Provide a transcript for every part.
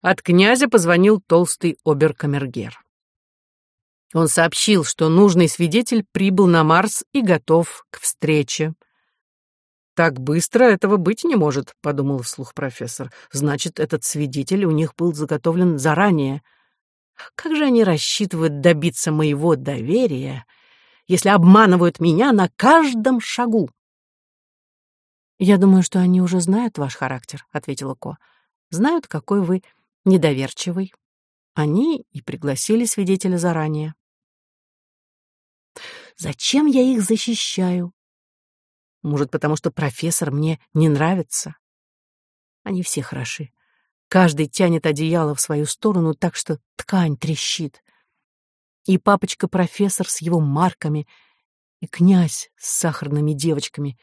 от князя позвонил толстый оберкамергер. Он сообщил, что нужный свидетель прибыл на Марс и готов к встрече. «Так быстро этого быть не может», — подумал вслух профессор. «Значит, этот свидетель у них был заготовлен заранее. Как же они рассчитывают добиться моего доверия, если обманывают меня на каждом шагу?» «Я думаю, что они уже знают ваш характер», — ответила Ко. «Знают, какой вы недоверчивый. Они и пригласили свидетеля заранее. Зачем я их защищаю? Может, потому что профессор мне не нравится? Они все хороши. Каждый тянет одеяло в свою сторону так, что ткань трещит. И папочка-профессор с его марками, и князь с сахарными девочками,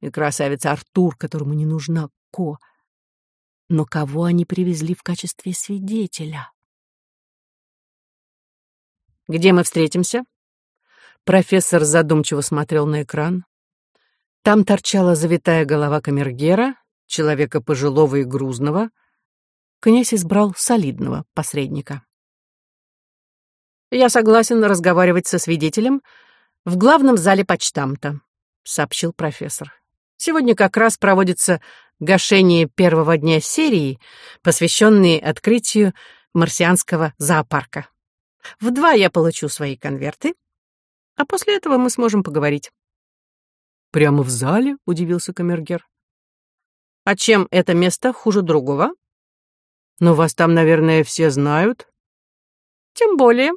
и красавец Артур, которому не нужна Ко. Но кого они привезли в качестве свидетеля? «Где мы встретимся?» Профессор задумчиво смотрел на экран. Там торчала завитая голова камергера, человека пожилого и грузного. Князь избрал солидного посредника. «Я согласен разговаривать со свидетелем в главном зале почтамта», — сообщил профессор. «Сегодня как раз проводится гашение первого дня серии, посвященные открытию марсианского зоопарка. В два я получу свои конверты, а после этого мы сможем поговорить. «Прямо в зале?» — удивился камергер. «А чем это место хуже другого?» «Но вас там, наверное, все знают». «Тем более.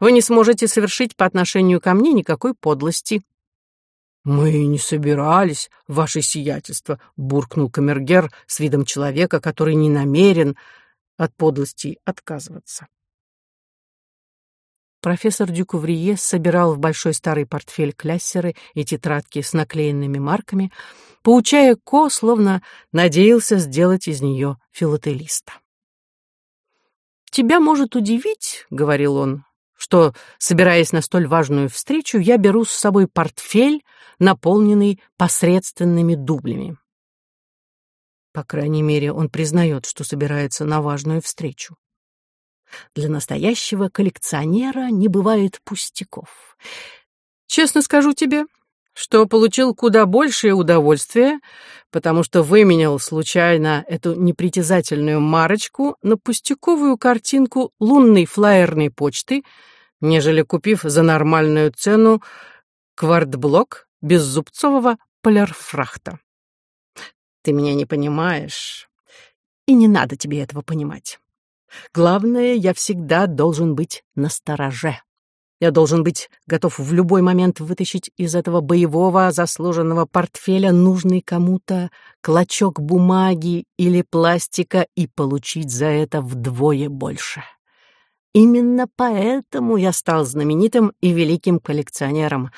Вы не сможете совершить по отношению ко мне никакой подлости». «Мы не собирались, ваше сиятельство», — буркнул камергер с видом человека, который не намерен от подлости отказываться. Профессор Дюкуврие собирал в большой старый портфель кляссеры и тетрадки с наклеенными марками, поучая Ко, словно надеялся сделать из нее филателиста. «Тебя может удивить, — говорил он, — что, собираясь на столь важную встречу, я беру с собой портфель, наполненный посредственными дублями. По крайней мере, он признает, что собирается на важную встречу. Для настоящего коллекционера не бывает пустяков. Честно скажу тебе, что получил куда большее удовольствие, потому что выменял случайно эту непритязательную марочку на пустяковую картинку лунной фраерной почты, нежели купив за нормальную цену квартблок беззубцового полярфрахта. Ты меня не понимаешь, и не надо тебе этого понимать. Главное, я всегда должен быть настороже. Я должен быть готов в любой момент вытащить из этого боевого заслуженного портфеля нужный кому-то клочок бумаги или пластика и получить за это вдвое больше. Именно поэтому я стал знаменитым и великим коллекционером.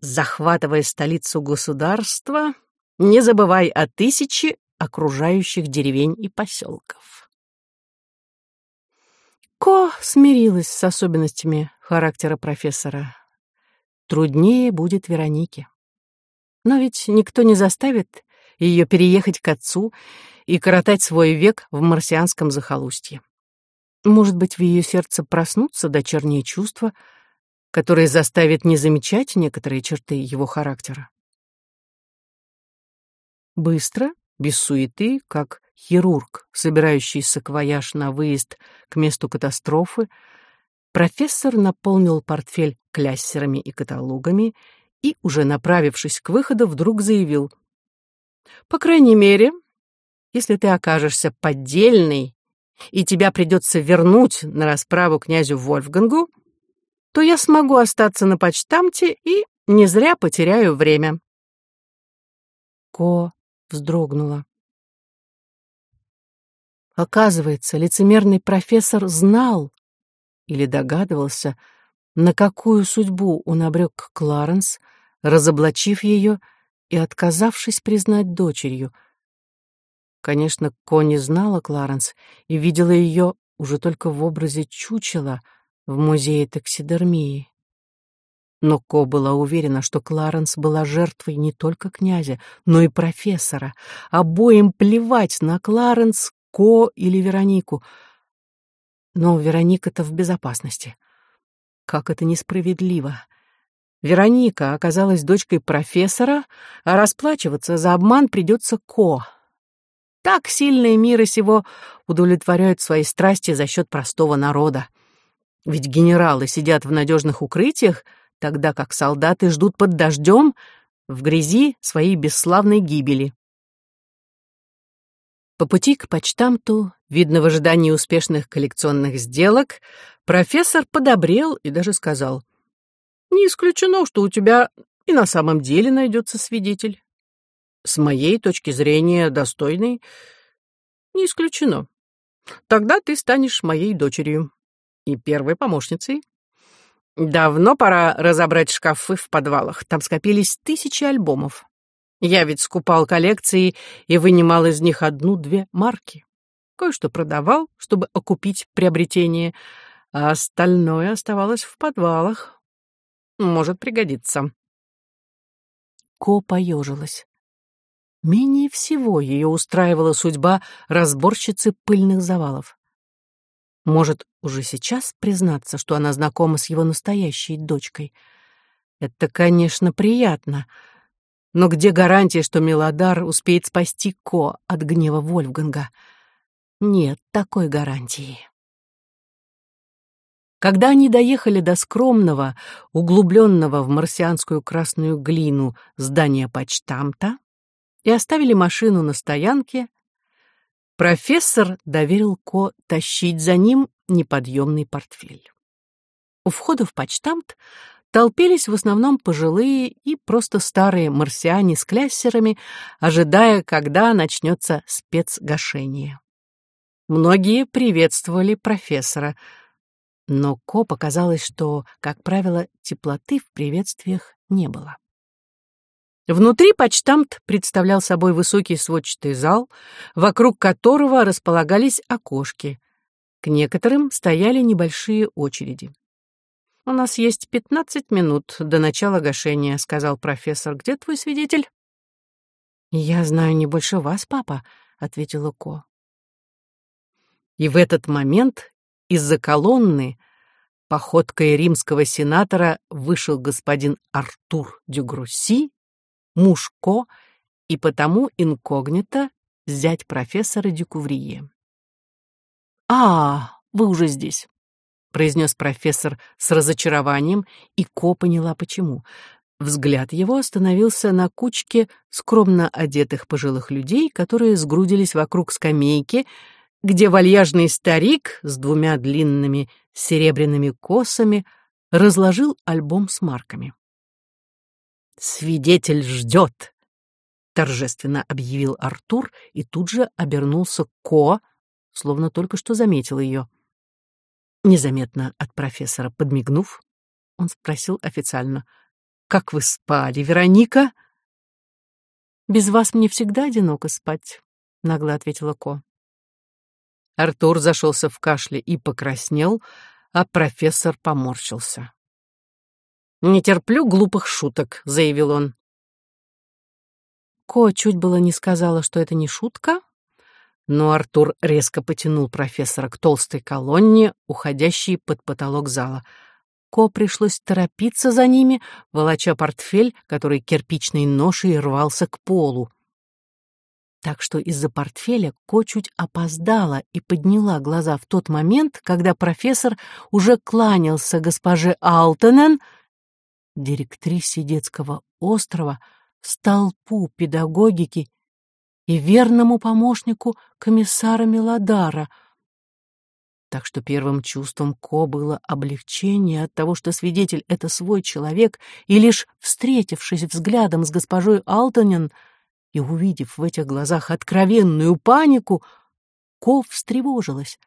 Захватывая столицу государства, не забывай о тысяче окружающих деревень и поселков. Ко смирилась с особенностями характера профессора. Труднее будет Веронике. Но ведь никто не заставит ее переехать к отцу и коротать свой век в марсианском захолустье. Может быть, в ее сердце проснутся дочерние чувства, которые заставят не замечать некоторые черты его характера. Быстро, без суеты, как хирург, собирающий саквояж на выезд к месту катастрофы, профессор наполнил портфель кляссерами и каталогами и, уже направившись к выходу, вдруг заявил, «По крайней мере, если ты окажешься поддельной и тебя придется вернуть на расправу князю Вольфгангу, то я смогу остаться на почтамте и не зря потеряю время». Ко вздрогнула. Оказывается, лицемерный профессор знал или догадывался, на какую судьбу он обрек Кларенс, разоблачив ее и отказавшись признать дочерью. Конечно, Кони знала Кларенс и видела ее уже только в образе чучела в музее таксидермии. Но Ко была уверена, что Кларенс была жертвой не только князя, но и профессора. Обоим плевать на Кларенс, Ко или Веронику. Но Вероника-то в безопасности. Как это несправедливо. Вероника оказалась дочкой профессора, а расплачиваться за обман придется Ко. Так сильные мира сего удовлетворяют свои страсти за счет простого народа. Ведь генералы сидят в надежных укрытиях, тогда как солдаты ждут под дождем в грязи своей бесславной гибели. По пути к почтамту, видно в ожидании успешных коллекционных сделок, профессор подобрел и даже сказал, «Не исключено, что у тебя и на самом деле найдется свидетель. С моей точки зрения, достойный. Не исключено. Тогда ты станешь моей дочерью и первой помощницей. Давно пора разобрать шкафы в подвалах. Там скопились тысячи альбомов. Я ведь скупал коллекции и вынимал из них одну-две марки. Кое-что продавал, чтобы окупить приобретение, а остальное оставалось в подвалах. Может пригодиться. Ко поежилась. Менее всего ее устраивала судьба разборщицы пыльных завалов. Может, уже сейчас признаться, что она знакома с его настоящей дочкой? Это, конечно, приятно — но где гарантия, что Мелодар успеет спасти Ко от гнева Вольфганга? Нет такой гарантии. Когда они доехали до скромного, углубленного в марсианскую красную глину здания почтамта и оставили машину на стоянке, профессор доверил Ко тащить за ним неподъемный портфель. У входа в почтамт толпились в основном пожилые и просто старые марсиане с кляссерами, ожидая, когда начнется спецгашение. Многие приветствовали профессора, но Ко показалось, что, как правило, теплоты в приветствиях не было. Внутри почтамт представлял собой высокий сводчатый зал, вокруг которого располагались окошки. К некоторым стояли небольшие очереди. «У нас есть пятнадцать минут до начала гашения», — сказал профессор. «Где твой свидетель?» «Я знаю не больше вас, папа», — ответила Ко. И в этот момент из-за колонны походкой римского сенатора вышел господин Артур Дюгрусси, муж Ко, и потому инкогнито зять профессора Дюкуврие. «А, вы уже здесь произнес профессор с разочарованием, и Ко поняла почему. Взгляд его остановился на кучке скромно одетых пожилых людей, которые сгрудились вокруг скамейки, где вальяжный старик с двумя длинными серебряными косами разложил альбом с марками. «Свидетель ждет!» — торжественно объявил Артур и тут же обернулся Ко, словно только что заметил ее. Незаметно от профессора подмигнув, он спросил официально, «Как вы спали, Вероника?» «Без вас мне всегда одиноко спать», — нагло ответила Ко. Артур зашелся в кашле и покраснел, а профессор поморщился. «Не терплю глупых шуток», — заявил он. Ко чуть было не сказала, что это не шутка, но Артур резко потянул профессора к толстой колонне, уходящей под потолок зала. Ко пришлось торопиться за ними, волоча портфель, который кирпичной ношей рвался к полу. Так что из-за портфеля Ко чуть опоздала и подняла глаза в тот момент, когда профессор уже кланялся госпоже Алтенен, директрисе детского острова, столпу педагогики и верному помощнику комиссара Мелодара. Так что первым чувством Ко было облегчение от того, что свидетель — это свой человек, и лишь встретившись взглядом с госпожой Алтонен и увидев в этих глазах откровенную панику, Ко встревожилась.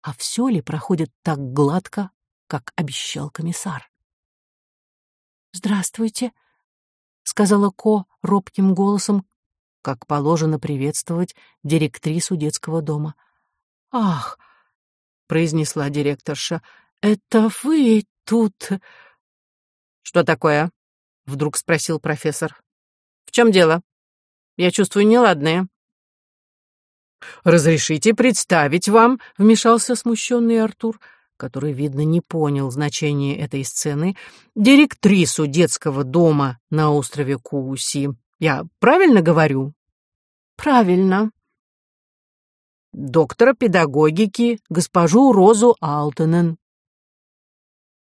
А все ли проходит так гладко, как обещал комиссар? «Здравствуйте», — сказала Ко робким голосом, как положено приветствовать директрису детского дома. «Ах!» — произнесла директорша. «Это вы тут...» «Что такое?» — вдруг спросил профессор. «В чем дело? Я чувствую неладное». «Разрешите представить вам», — вмешался смущенный Артур, который, видно, не понял значения этой сцены, директрису детского дома на острове Кууси. «Я правильно говорю?» «Правильно», доктора педагогики, госпожу Розу Алтенен.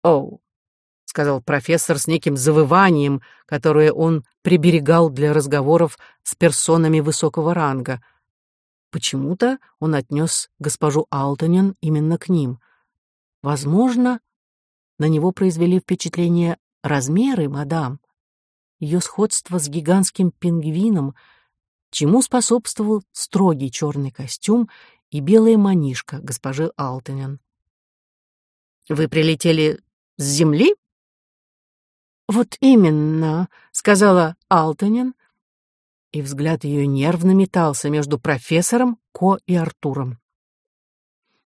«Оу», — сказал профессор с неким завыванием, которое он приберегал для разговоров с персонами высокого ранга. Почему-то он отнес госпожу Алтенен именно к ним. Возможно, на него произвели впечатление размеры, мадам, ее сходство с гигантским пингвином — чему способствовал строгий черный костюм и белая манишка госпожи Алтенен. «Вы прилетели с земли?» «Вот именно», — сказала Алтенен, и взгляд ее нервно метался между профессором Ко и Артуром.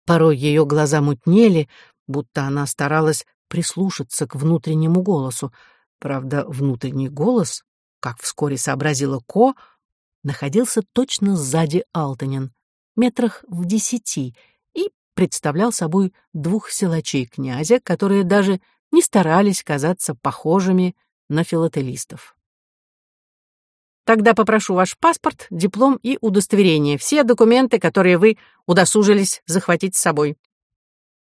Порой ее глаза мутнели, будто она старалась прислушаться к внутреннему голосу. Правда, внутренний голос, как вскоре сообразила Ко, — находился точно сзади Алтанин, метрах в десяти, и представлял собой двух силачей князя, которые даже не старались казаться похожими на филателистов. Тогда попрошу ваш паспорт, диплом и удостоверение, все документы, которые вы удосужились захватить с собой.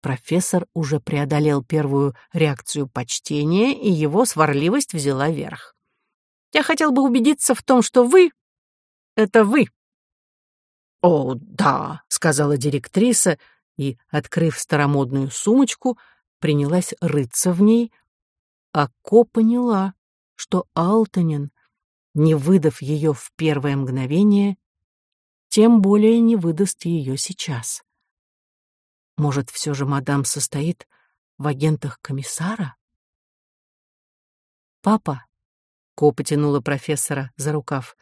Профессор уже преодолел первую реакцию почтения, и его сварливость взяла верх. Я хотел бы убедиться в том, что вы это вы». «О, да», — сказала директриса и, открыв старомодную сумочку, принялась рыться в ней, а Ко поняла, что Алтанин, не выдав ее в первое мгновение, тем более не выдаст ее сейчас. Может, все же мадам состоит в агентах комиссара? «Папа», — Ко потянула профессора за рукав,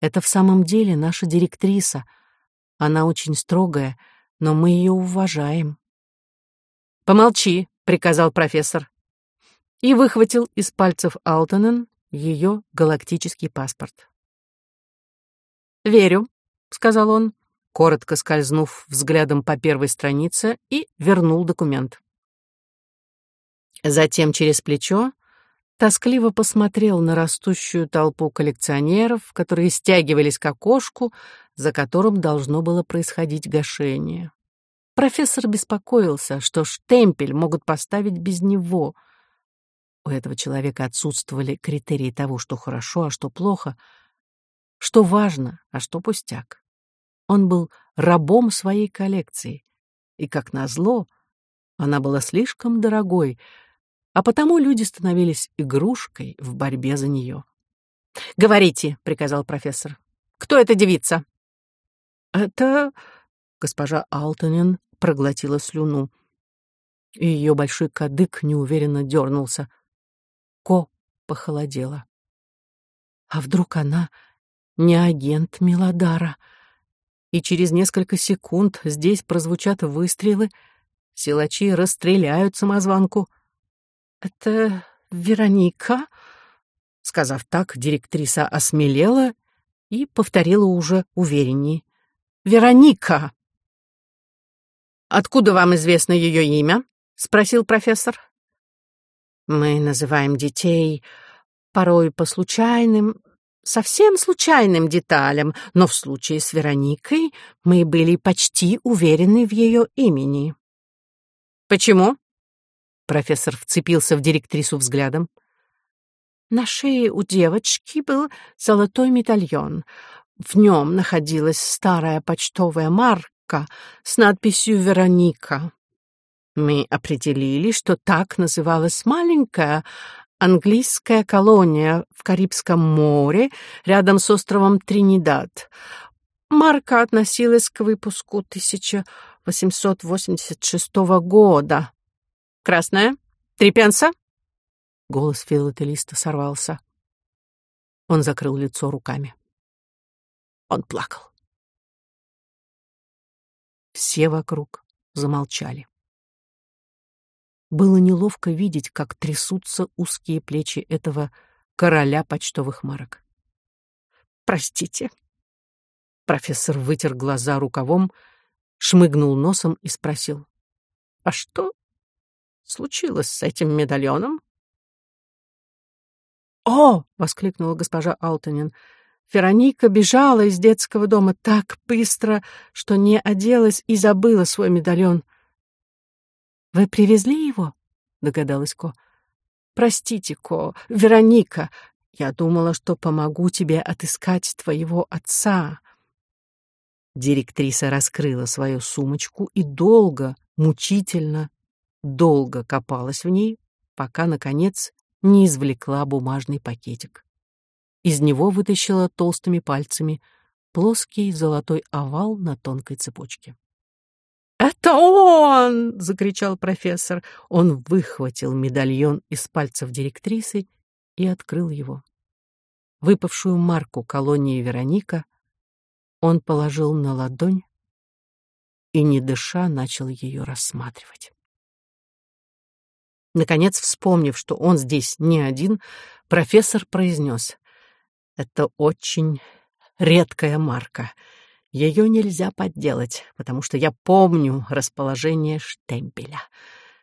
это в самом деле наша директриса. Она очень строгая, но мы ее уважаем. «Помолчи», — приказал профессор. И выхватил из пальцев Алтонен ее галактический паспорт. «Верю», — сказал он, коротко скользнув взглядом по первой странице и вернул документ. Затем через плечо тоскливо посмотрел на растущую толпу коллекционеров, которые стягивались к окошку, за которым должно было происходить гашение. Профессор беспокоился, что штемпель могут поставить без него. У этого человека отсутствовали критерии того, что хорошо, а что плохо, что важно, а что пустяк. Он был рабом своей коллекции, и, как назло, она была слишком дорогой — а потому люди становились игрушкой в борьбе за нее. «Говорите», — приказал профессор. «Кто эта девица?» «Это...» — госпожа Алтонин проглотила слюну. Ее большой кадык неуверенно дернулся. Ко похолодела. А вдруг она не агент Милодара? И через несколько секунд здесь прозвучат выстрелы, силачи расстреляют самозванку — «Это Вероника?» Сказав так, директриса осмелела и повторила уже увереннее. «Вероника!» «Откуда вам известно ее имя?» — спросил профессор. «Мы называем детей порой по случайным, совсем случайным деталям, но в случае с Вероникой мы были почти уверены в ее имени». «Почему?» Профессор вцепился в директрису взглядом. На шее у девочки был золотой медальон. В нем находилась старая почтовая марка с надписью «Вероника». Мы определили, что так называлась маленькая английская колония в Карибском море рядом с островом Тринидад. Марка относилась к выпуску 1886 года. Красная? Три пенса?» Голос филателиста сорвался. Он закрыл лицо руками. Он плакал. Все вокруг замолчали. Было неловко видеть, как трясутся узкие плечи этого короля почтовых марок. «Простите. Профессор вытер глаза рукавом, шмыгнул носом и спросил. «А что случилось с этим медальоном?» «О!» — воскликнула госпожа Алтонин. Вероника бежала из детского дома так быстро, что не оделась и забыла свой медальон. «Вы привезли его?» — догадалась Ко. «Простите, Ко, Вероника, я думала, что помогу тебе отыскать твоего отца». Директриса раскрыла свою сумочку и долго, мучительно, долго копалась в ней, пока, наконец, не извлекла бумажный пакетик. Из него вытащила толстыми пальцами плоский золотой овал на тонкой цепочке. «Это он!» — закричал профессор. Он выхватил медальон из пальцев директрисы и открыл его. Выпавшую марку колонии Вероника он положил на ладонь и, не дыша, начал ее рассматривать. Наконец, вспомнив, что он здесь не один, профессор произнес. «Это очень редкая марка. Ее нельзя подделать, потому что я помню расположение штемпеля.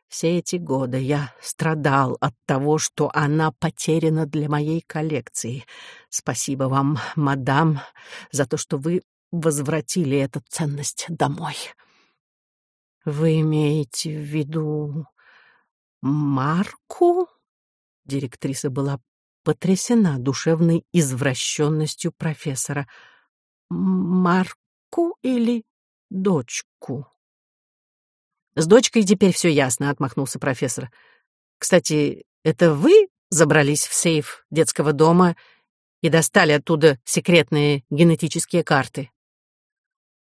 Все эти годы я страдал от того, что она потеряна для моей коллекции. Спасибо вам, мадам, за то, что вы возвратили эту ценность домой. Вы имеете в виду Марку? Директриса была потрясена душевной извращенностью профессора. Марку или дочку? С дочкой теперь все ясно, отмахнулся профессор. Кстати, это вы забрались в сейф детского дома и достали оттуда секретные генетические карты?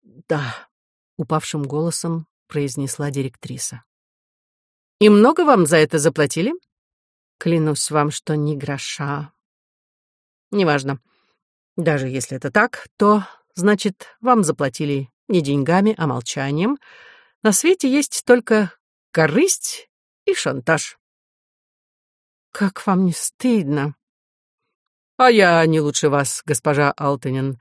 Да, упавшим голосом произнесла директриса. И много вам за это заплатили? Клянусь вам, что ни гроша. Неважно. Даже если это так, то, значит, вам заплатили не деньгами, а молчанием — на свете есть только корысть и шантаж. Как вам не стыдно? А я не лучше вас, госпожа Алтенин,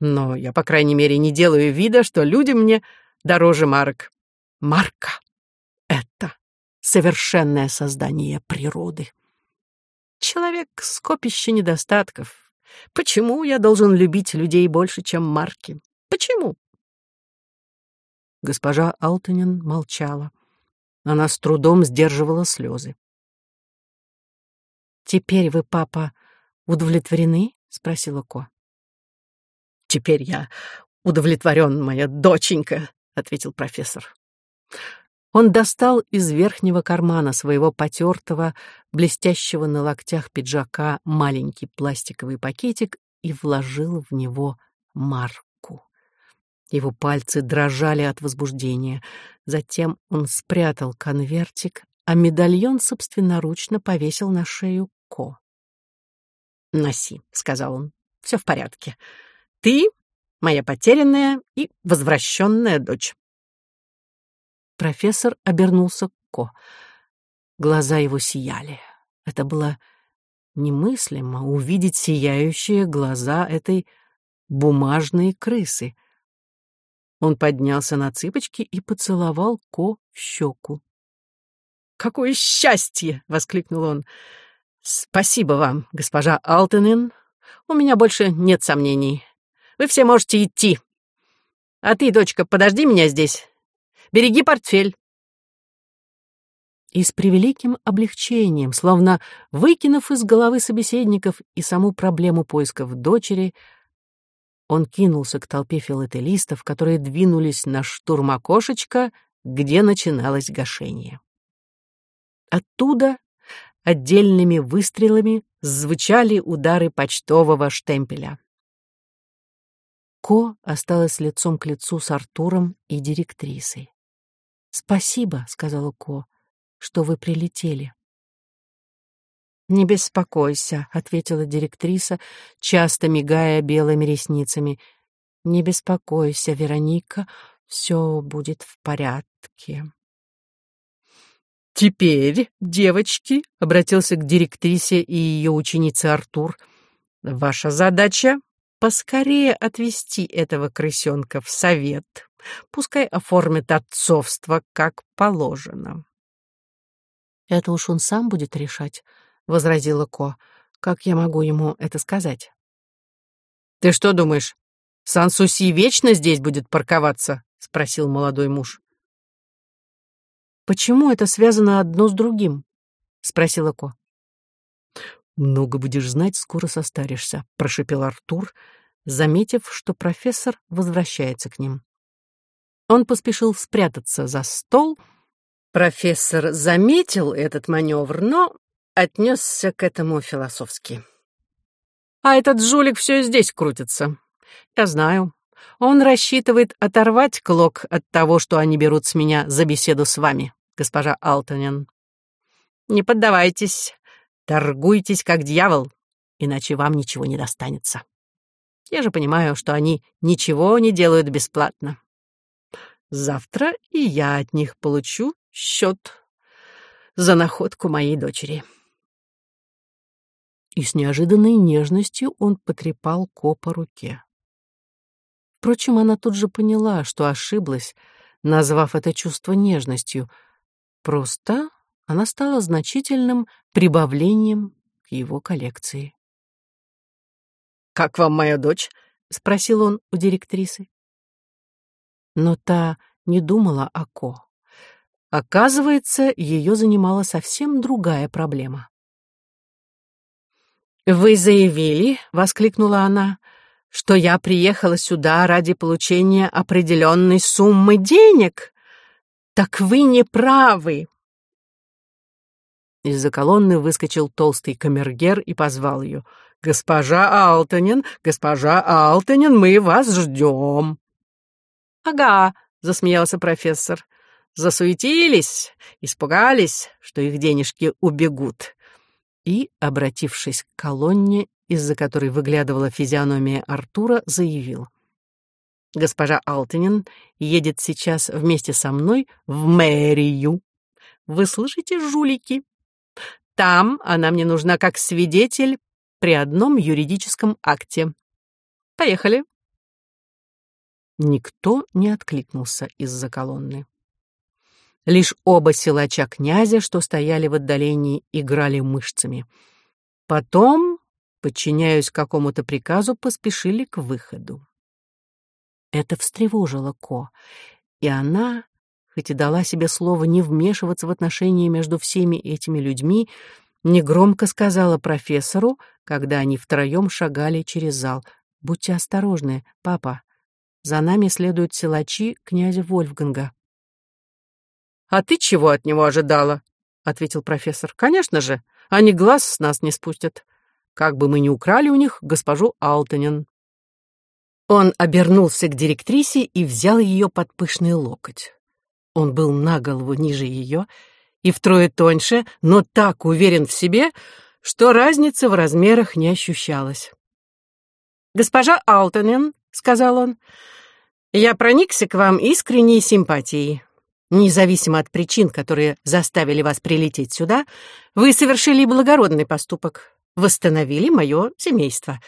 но я, по крайней мере, не делаю вида, что люди мне дороже марок. Марка — это совершенное создание природы. Человек — скопище недостатков. Почему я должен любить людей больше, чем марки? Почему? Госпожа Алтанин молчала. Она с трудом сдерживала слезы. «Теперь вы, папа, удовлетворены?» — спросила Ко. «Теперь я удовлетворен, моя доченька», — ответил профессор. Он достал из верхнего кармана своего потертого, блестящего на локтях пиджака маленький пластиковый пакетик и вложил в него марку. Его пальцы дрожали от возбуждения. Затем он спрятал конвертик, а медальон собственноручно повесил на шею Ко. «Носи», — сказал он, — «все в порядке. Ты — моя потерянная и возвращенная дочь». Профессор обернулся к Ко. Глаза его сияли. Это было немыслимо увидеть сияющие глаза этой бумажной крысы. Он поднялся на цыпочки и поцеловал Ко в щеку. «Какое счастье!» — воскликнул он. «Спасибо вам, госпожа Алтенен. У меня больше нет сомнений. Вы все можете идти. А ты, дочка, подожди меня здесь. Береги портфель». И с превеликим облегчением, словно выкинув из головы собеседников и саму проблему поисков дочери, он кинулся к толпе филателистов, которые двинулись на штурм окошечка, где начиналось гашение. Оттуда отдельными выстрелами звучали удары почтового штемпеля. Ко осталась лицом к лицу с Артуром и директрисой. «Спасибо», — сказала Ко, — «что вы прилетели». «Не беспокойся», — ответила директриса, часто мигая белыми ресницами. «Не беспокойся, Вероника, все будет в порядке». «Теперь, девочки», — обратился к директрисе и ее ученице Артур, — «ваша задача поскорее отвести этого крысенка в совет, пускай оформит отцовство как положено. «Это уж он сам будет решать», — возразила Ко. «Как я могу ему это сказать?» «Ты что думаешь, Сан-Суси вечно здесь будет парковаться?» — спросил молодой муж. «Почему это связано одно с другим?» — спросила Ко. «Много будешь знать, скоро состаришься», — прошепел Артур, заметив, что профессор возвращается к ним. Он поспешил спрятаться за стол. Профессор заметил этот маневр, но отнесся к этому философски. «А этот жулик все здесь крутится. Я знаю. Он рассчитывает оторвать клок от того, что они берут с меня за беседу с вами, госпожа Алтонен. Не поддавайтесь, торгуйтесь как дьявол, иначе вам ничего не достанется. Я же понимаю, что они ничего не делают бесплатно. Завтра и я от них получу счет за находку моей дочери. И с неожиданной нежностью он потрепал Ко по руке. Впрочем, она тут же поняла, что ошиблась, назвав это чувство нежностью. Просто она стала значительным прибавлением к его коллекции. «Как вам моя дочь?» — спросил он у директрисы. Но та не думала о Ко. Оказывается, ее занимала совсем другая проблема. «Вы заявили, — воскликнула она, что я приехала сюда ради получения определенной суммы денег. Так вы не правы. Из-за колонны выскочил толстый камергер и позвал ее. «Госпожа Алтонин, госпожа Алтонин, мы вас ждем!» «Ага», — засмеялся профессор. «Засуетились, испугались, что их денежки убегут». И, обратившись к колонне, из-за которой выглядывала физиономия Артура, заявил. «Госпожа Алтинин едет сейчас вместе со мной в мэрию. Вы слышите, жулики? Там она мне нужна как свидетель при одном юридическом акте. Поехали!» Никто не откликнулся из-за колонны. Лишь оба силача князя, что стояли в отдалении, играли мышцами. Потом подчиняясь какому-то приказу, поспешили к выходу. Это встревожило Ко, и она, хоть и дала себе слово не вмешиваться в отношения между всеми этими людьми, негромко сказала профессору, когда они втроем шагали через зал. «Будьте осторожны, папа. За нами следуют силачи князя Вольфганга». «А ты чего от него ожидала?» — ответил профессор. «Конечно же, они глаз с нас не спустят как бы мы ни украли у них госпожу Алтонен. Он обернулся к директрисе и взял ее под пышный локоть. Он был на голову ниже ее и втрое тоньше, но так уверен в себе, что разница в размерах не ощущалась. «Госпожа Алтонен», — сказал он, — «я проникся к вам искренней симпатией. Независимо от причин, которые заставили вас прилететь сюда, вы совершили благородный поступок восстановили мое семейство.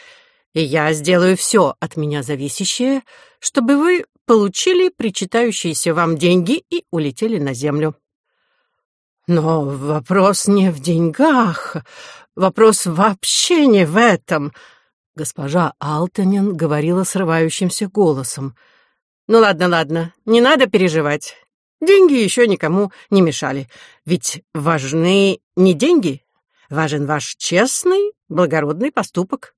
И я сделаю все от меня зависящее, чтобы вы получили причитающиеся вам деньги и улетели на землю. Но вопрос не в деньгах, вопрос вообще не в этом. Госпожа Алтонин говорила срывающимся голосом. Ну ладно, ладно, не надо переживать. Деньги еще никому не мешали. Ведь важны не деньги, Важен ваш честный, благородный поступок».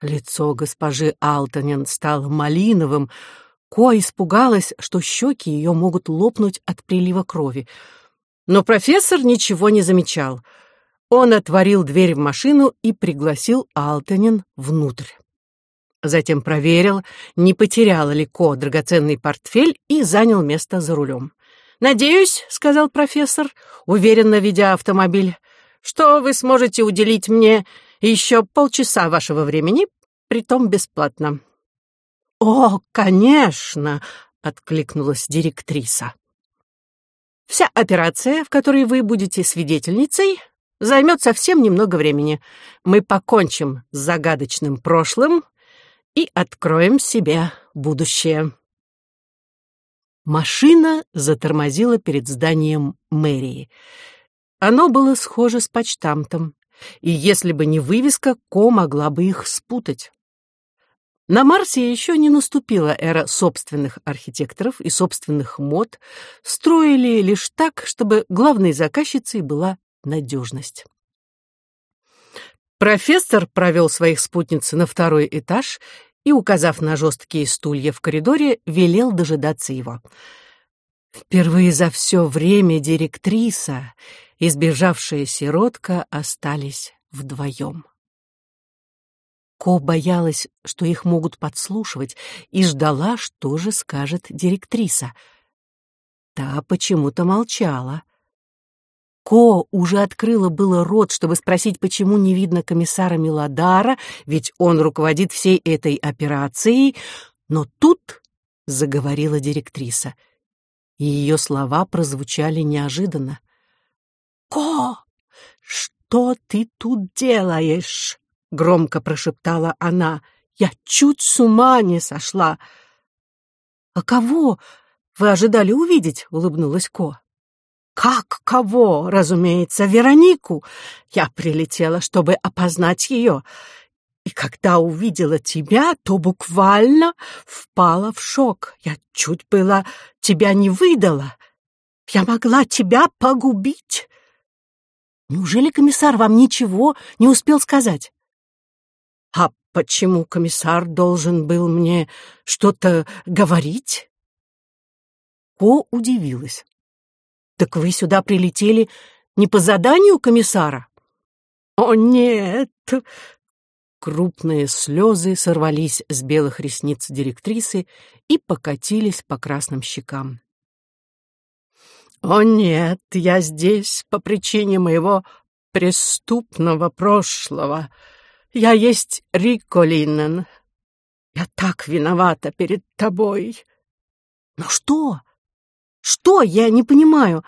Лицо госпожи Алтонен стало малиновым. Ко испугалась, что щеки ее могут лопнуть от прилива крови. Но профессор ничего не замечал. Он отворил дверь в машину и пригласил Алтонен внутрь. Затем проверил, не потеряла ли Ко драгоценный портфель и занял место за рулем. «Надеюсь», — сказал профессор, уверенно ведя автомобиль, что вы сможете уделить мне еще полчаса вашего времени, притом бесплатно». «О, конечно!» — откликнулась директриса. «Вся операция, в которой вы будете свидетельницей, займет совсем немного времени. Мы покончим с загадочным прошлым, и откроем себе будущее. Машина затормозила перед зданием мэрии. Оно было схоже с почтамтом, и если бы не вывеска, Ко могла бы их спутать. На Марсе еще не наступила эра собственных архитекторов и собственных мод, строили лишь так, чтобы главной заказчицей была надежность. Профессор провел своих спутниц на второй этаж и, указав на жесткие стулья в коридоре, велел дожидаться его. Впервые за все время директриса и сбежавшая сиротка остались вдвоем. Ко боялась, что их могут подслушивать, и ждала, что же скажет директриса. Та почему-то молчала. Ко уже открыла было рот, чтобы спросить, почему не видно комиссара Миладара, ведь он руководит всей этой операцией, но тут заговорила директриса, и ее слова прозвучали неожиданно. «Ко, что ты тут делаешь?» — громко прошептала она. «Я чуть с ума не сошла!» «А кого вы ожидали увидеть?» — улыбнулась Ко. Как кого? Разумеется, Веронику. Я прилетела, чтобы опознать ее. И когда увидела тебя, то буквально впала в шок. Я чуть было тебя не выдала. Я могла тебя погубить. Неужели комиссар вам ничего не успел сказать? А почему комиссар должен был мне что-то говорить? Ко удивилась. «Так вы сюда прилетели не по заданию комиссара?» «О, нет!» Крупные слезы сорвались с белых ресниц директрисы и покатились по красным щекам. «О, нет, я здесь по причине моего преступного прошлого. Я есть Риколинен. Я так виновата перед тобой». «Но что? Что? Я не понимаю.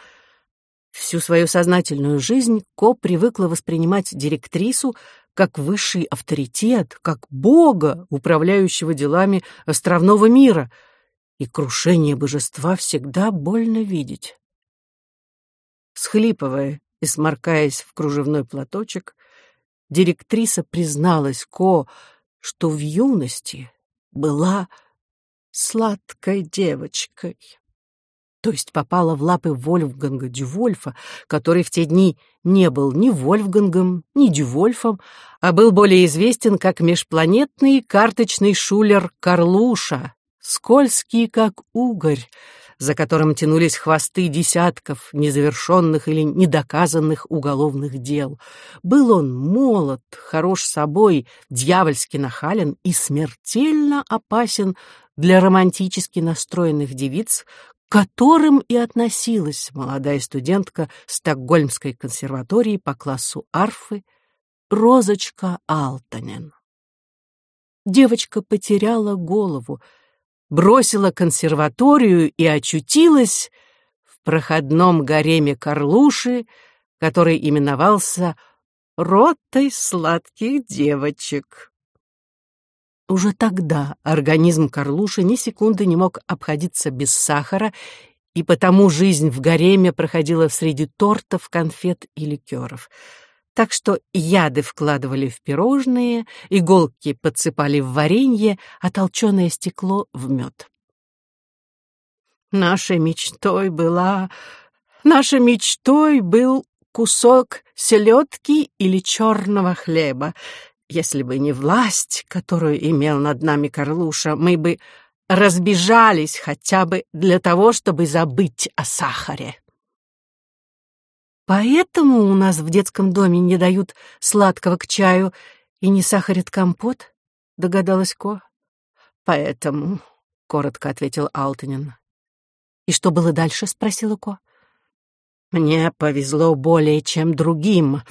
Всю свою сознательную жизнь Ко привыкла воспринимать директрису как высший авторитет, как бога, управляющего делами островного мира, и крушение божества всегда больно видеть. Схлипывая и сморкаясь в кружевной платочек, директриса призналась Ко, что в юности была сладкой девочкой то есть попала в лапы Вольфганга Дювольфа, который в те дни не был ни Вольфгангом, ни Дювольфом, а был более известен как межпланетный карточный шулер Карлуша, скользкий как угорь, за которым тянулись хвосты десятков незавершенных или недоказанных уголовных дел. Был он молод, хорош собой, дьявольски нахален и смертельно опасен для романтически настроенных девиц, которым и относилась молодая студентка Стокгольмской консерватории по классу арфы Розочка Алтанен. Девочка потеряла голову, бросила консерваторию и очутилась в проходном гареме Карлуши, который именовался «Ротой сладких девочек». Уже тогда организм Карлуши ни секунды не мог обходиться без сахара, и потому жизнь в гареме проходила среди тортов, конфет и ликеров. Так что яды вкладывали в пирожные, иголки подсыпали в варенье, а толченое стекло — в мед. Нашей мечтой была... Нашей мечтой был кусок селедки или черного хлеба, если бы не власть, которую имел над нами Карлуша, мы бы разбежались хотя бы для того, чтобы забыть о сахаре. Поэтому у нас в детском доме не дают сладкого к чаю и не сахарят компот, догадалась Ко. Поэтому, — коротко ответил Алтанин. И что было дальше, — спросила Ко. Мне повезло более, чем другим.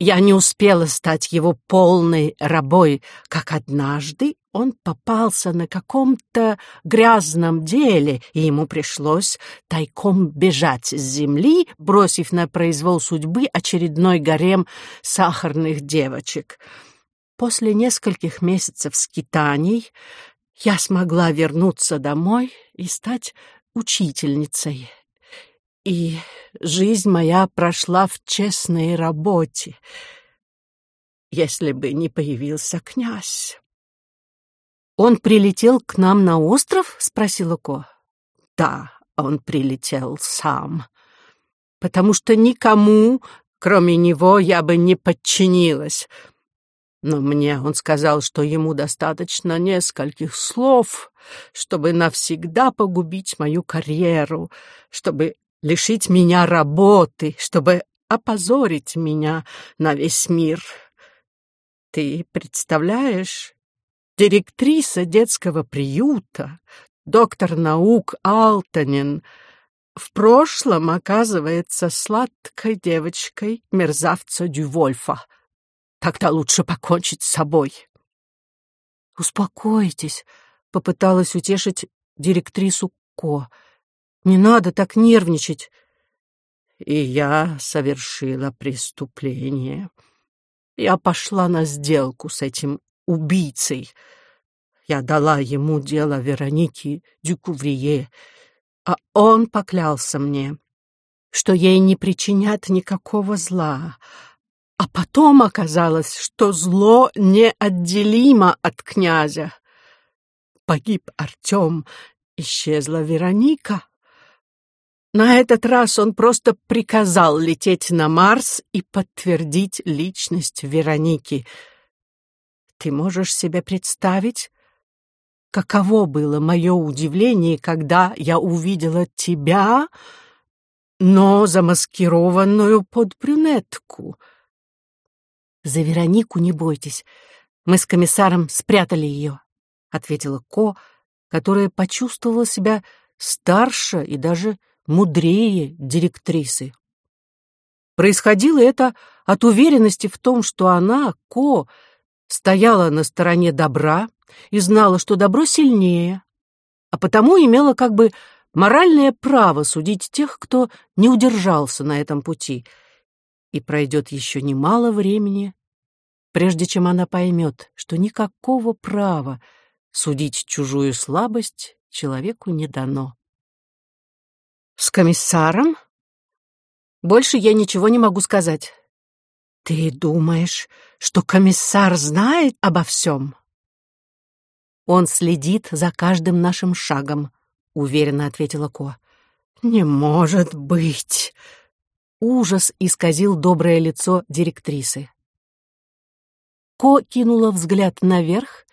Я не успела стать его полной рабой, как однажды он попался на каком-то грязном деле, и ему пришлось тайком бежать с земли, бросив на произвол судьбы очередной гарем сахарных девочек. после нескольких месяцев скитаний я смогла вернуться домой и стать учительницей. И жизнь моя прошла в честной работе, если бы не появился князь. «Он прилетел к нам на остров?» — спросила Ко. «Да, он прилетел сам, потому что никому, кроме него, я бы не подчинилась. Но мне он сказал, что ему достаточно нескольких слов, чтобы навсегда погубить мою карьеру, чтобы лишить меня работы, чтобы опозорить меня на весь мир. Ты представляешь, директриса детского приюта, доктор наук Алтанин, в прошлом оказывается сладкой девочкой мерзавца Дювольфа. Тогда лучше покончить с собой. «Успокойтесь», — попыталась утешить директрису Ко. «Не надо так нервничать». «И я совершила преступление. Я пошла на сделку с этим убийцей. Я дала ему дело Вероники Дюкуврие, а он поклялся мне, что ей не причинят никакого зла. А потом оказалось, что зло неотделимо от князя. Погиб Артем, исчезла Вероника. На этот раз он просто приказал лететь на Марс и подтвердить личность Вероники — ты можешь себе представить, каково было мое удивление, когда я увидела тебя, но замаскированную под брюнетку? За Веронику не бойтесь. Мы с комиссаром спрятали ее, — ответила Ко, которая почувствовала себя старше и даже мудрее директрисы. Происходило это от уверенности в том, что она, Ко, стояла на стороне добра и знала, что добро сильнее, а потому имела как бы моральное право судить тех, кто не удержался на этом пути. И пройдет еще немало времени, прежде чем она поймет, что никакого права судить чужую слабость человеку не дано. «С комиссаром?» «Больше я ничего не могу сказать. «Ты думаешь, что комиссар знает обо всем?» «Он следит за каждым нашим шагом», — уверенно ответила Ко. «Не может быть!» Ужас исказил доброе лицо директрисы. Ко кинула взгляд наверх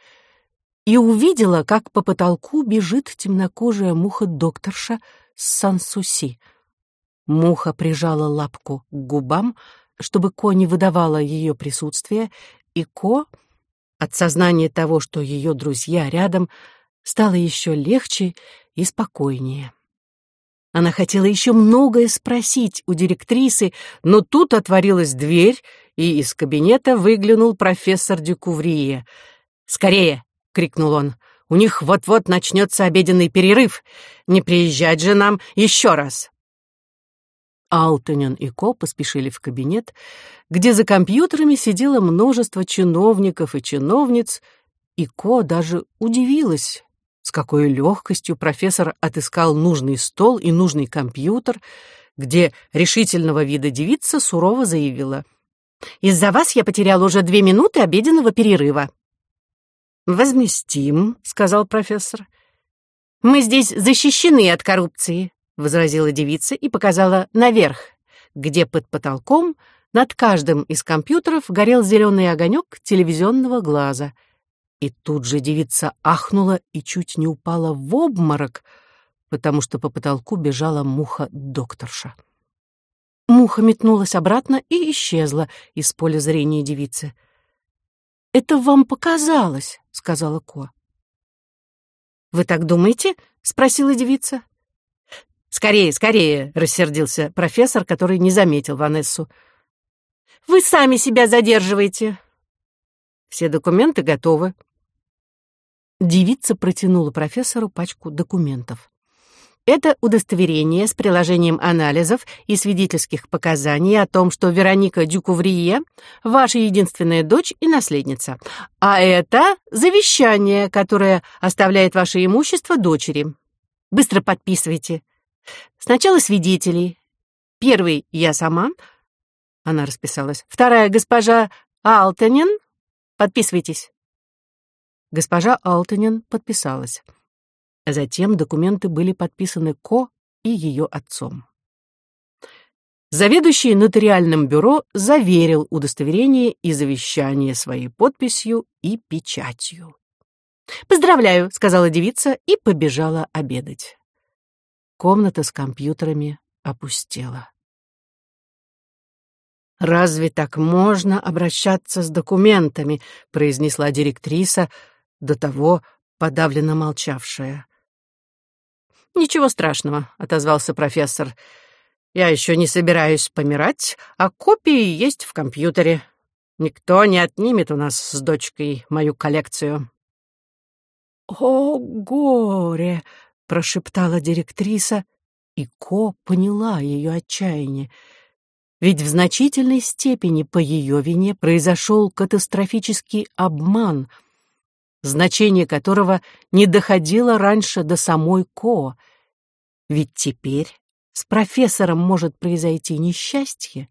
и увидела, как по потолку бежит темнокожая муха-докторша Сансуси. Муха прижала лапку к губам, чтобы Ко не выдавала ее присутствие, и Ко, от сознания того, что ее друзья рядом, стало еще легче и спокойнее. Она хотела еще многое спросить у директрисы, но тут отворилась дверь, и из кабинета выглянул профессор Дюкуврие. «Скорее!» — крикнул он. «У них вот-вот начнется обеденный перерыв. Не приезжать же нам еще раз!» Алтонен и Ко поспешили в кабинет, где за компьютерами сидело множество чиновников и чиновниц, и Ко даже удивилась, с какой легкостью профессор отыскал нужный стол и нужный компьютер, где решительного вида девица сурово заявила. «Из-за вас я потерял уже две минуты обеденного перерыва». «Возместим», — сказал профессор. «Мы здесь защищены от коррупции», — возразила девица и показала наверх, где под потолком над каждым из компьютеров горел зеленый огонек телевизионного глаза. И тут же девица ахнула и чуть не упала в обморок, потому что по потолку бежала муха-докторша. Муха метнулась обратно и исчезла из поля зрения девицы. «Это вам показалось», — сказала Ко. «Вы так думаете?» — спросила девица. «Скорее, скорее!» — рассердился профессор, который не заметил Ванессу. «Вы сами себя задерживаете!» «Все документы готовы». Девица протянула профессору пачку документов. Это удостоверение с приложением анализов и свидетельских показаний о том, что Вероника Дюкуврие — ваша единственная дочь и наследница. А это завещание, которое оставляет ваше имущество дочери. Быстро подписывайте. Сначала свидетелей. Первый — я сама. Она расписалась. Вторая — госпожа Алтанин. Подписывайтесь. Госпожа Алтанин подписалась. Затем документы были подписаны Ко и ее отцом. Заведующий нотариальным бюро заверил удостоверение и завещание своей подписью и печатью. «Поздравляю», — сказала девица и побежала обедать. Комната с компьютерами опустела. «Разве так можно обращаться с документами?» — произнесла директриса, до того подавленно молчавшая. «Ничего страшного», — отозвался профессор. «Я еще не собираюсь помирать, а копии есть в компьютере. Никто не отнимет у нас с дочкой мою коллекцию». «О, горе!» — прошептала директриса, и Ко поняла ее отчаяние. Ведь в значительной степени по ее вине произошел катастрофический обман — значение которого не доходило раньше до самой Ко. Ведь теперь с профессором может произойти несчастье,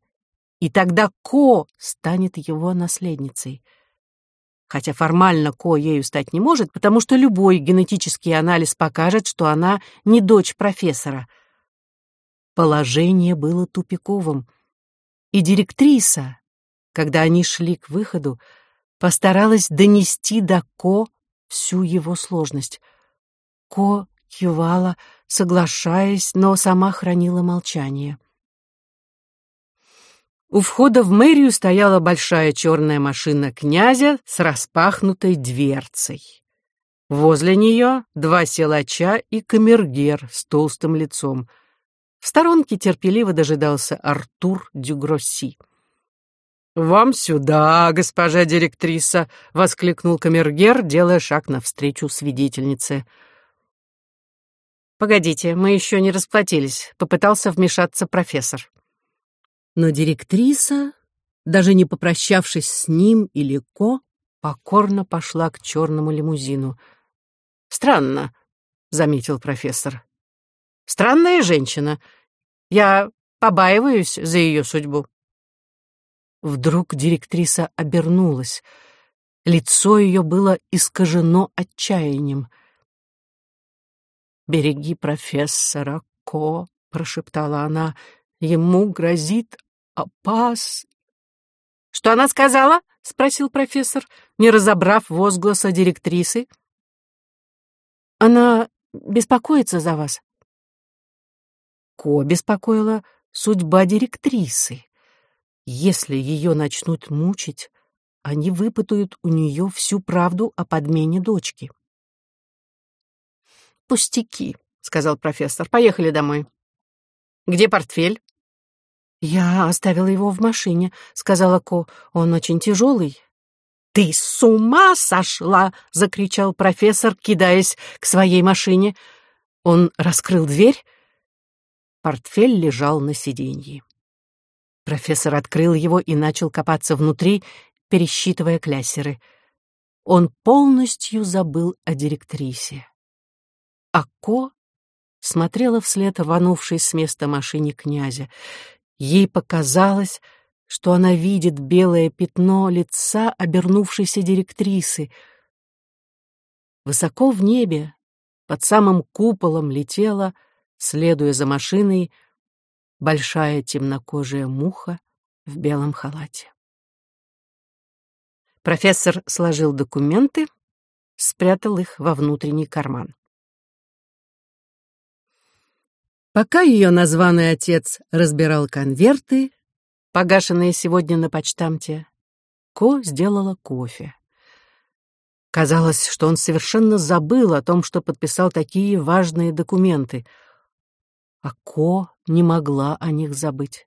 и тогда Ко станет его наследницей. Хотя формально Ко ею стать не может, потому что любой генетический анализ покажет, что она не дочь профессора. Положение было тупиковым, и директриса, когда они шли к выходу, постаралась донести до Ко всю его сложность. Ко кивала, соглашаясь, но сама хранила молчание. У входа в мэрию стояла большая черная машина князя с распахнутой дверцей. Возле нее два силача и камергер с толстым лицом. В сторонке терпеливо дожидался Артур Дюгросси. «Вам сюда, госпожа директриса!» — воскликнул камергер, делая шаг навстречу свидетельнице. «Погодите, мы еще не расплатились», — попытался вмешаться профессор. Но директриса, даже не попрощавшись с ним или Ко, покорно пошла к черному лимузину. «Странно», — заметил профессор. «Странная женщина. Я побаиваюсь за ее судьбу». Вдруг директриса обернулась. Лицо ее было искажено отчаянием. «Береги профессора Ко», — прошептала она, — «ему грозит опас...» «Что она сказала?» — спросил профессор, не разобрав возгласа директрисы. «Она беспокоится за вас». Ко беспокоила судьба директрисы. Если ее начнут мучить, они выпытают у нее всю правду о подмене дочки. «Пустяки», — сказал профессор. «Поехали домой». «Где портфель?» «Я оставила его в машине», — сказала Ко. «Он очень тяжелый». «Ты с ума сошла!» — закричал профессор, кидаясь к своей машине. Он раскрыл дверь. Портфель лежал на сиденье. Профессор открыл его и начал копаться внутри, пересчитывая кляссеры. Он полностью забыл о директрисе. А Ко смотрела вслед рванувшей с места машине князя. Ей показалось, что она видит белое пятно лица обернувшейся директрисы. Высоко в небе, под самым куполом летела, следуя за машиной, большая темнокожая муха в белом халате. Профессор сложил документы, спрятал их во внутренний карман. Пока ее названный отец разбирал конверты, погашенные сегодня на почтамте, Ко сделала кофе. Казалось, что он совершенно забыл о том, что подписал такие важные документы — а Ко не могла о них забыть.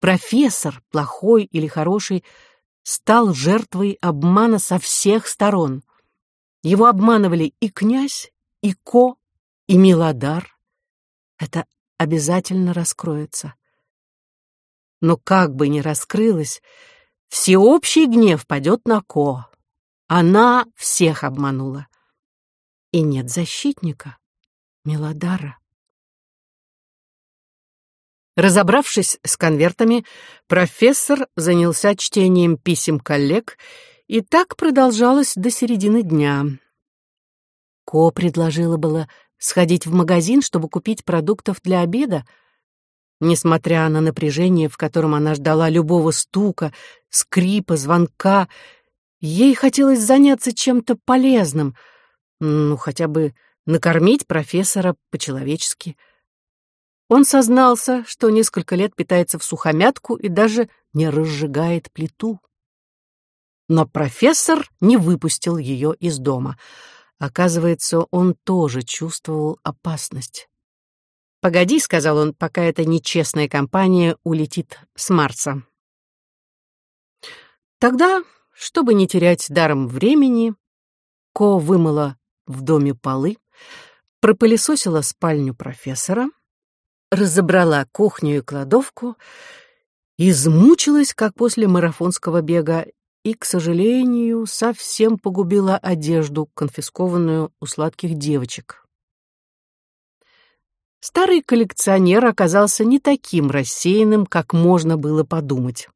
Профессор, плохой или хороший, стал жертвой обмана со всех сторон. Его обманывали и князь, и Ко, и Милодар, Это обязательно раскроется. Но как бы ни раскрылось, всеобщий гнев падет на Ко. Она всех обманула. И нет защитника, Мелодара. Разобравшись с конвертами, профессор занялся чтением писем коллег, и так продолжалось до середины дня. Ко предложила было сходить в магазин, чтобы купить продуктов для обеда. Несмотря на напряжение, в котором она ждала любого стука, скрипа, звонка, ей хотелось заняться чем-то полезным, ну, хотя бы накормить профессора по-человечески — он сознался, что несколько лет питается в сухомятку и даже не разжигает плиту. Но профессор не выпустил ее из дома. Оказывается, он тоже чувствовал опасность. «Погоди», — сказал он, — «пока эта нечестная компания улетит с Марса». Тогда, чтобы не терять даром времени, Ко вымыла в доме полы, пропылесосила спальню профессора — разобрала кухню и кладовку, измучилась, как после марафонского бега, и, к сожалению, совсем погубила одежду, конфискованную у сладких девочек. Старый коллекционер оказался не таким рассеянным, как можно было подумать.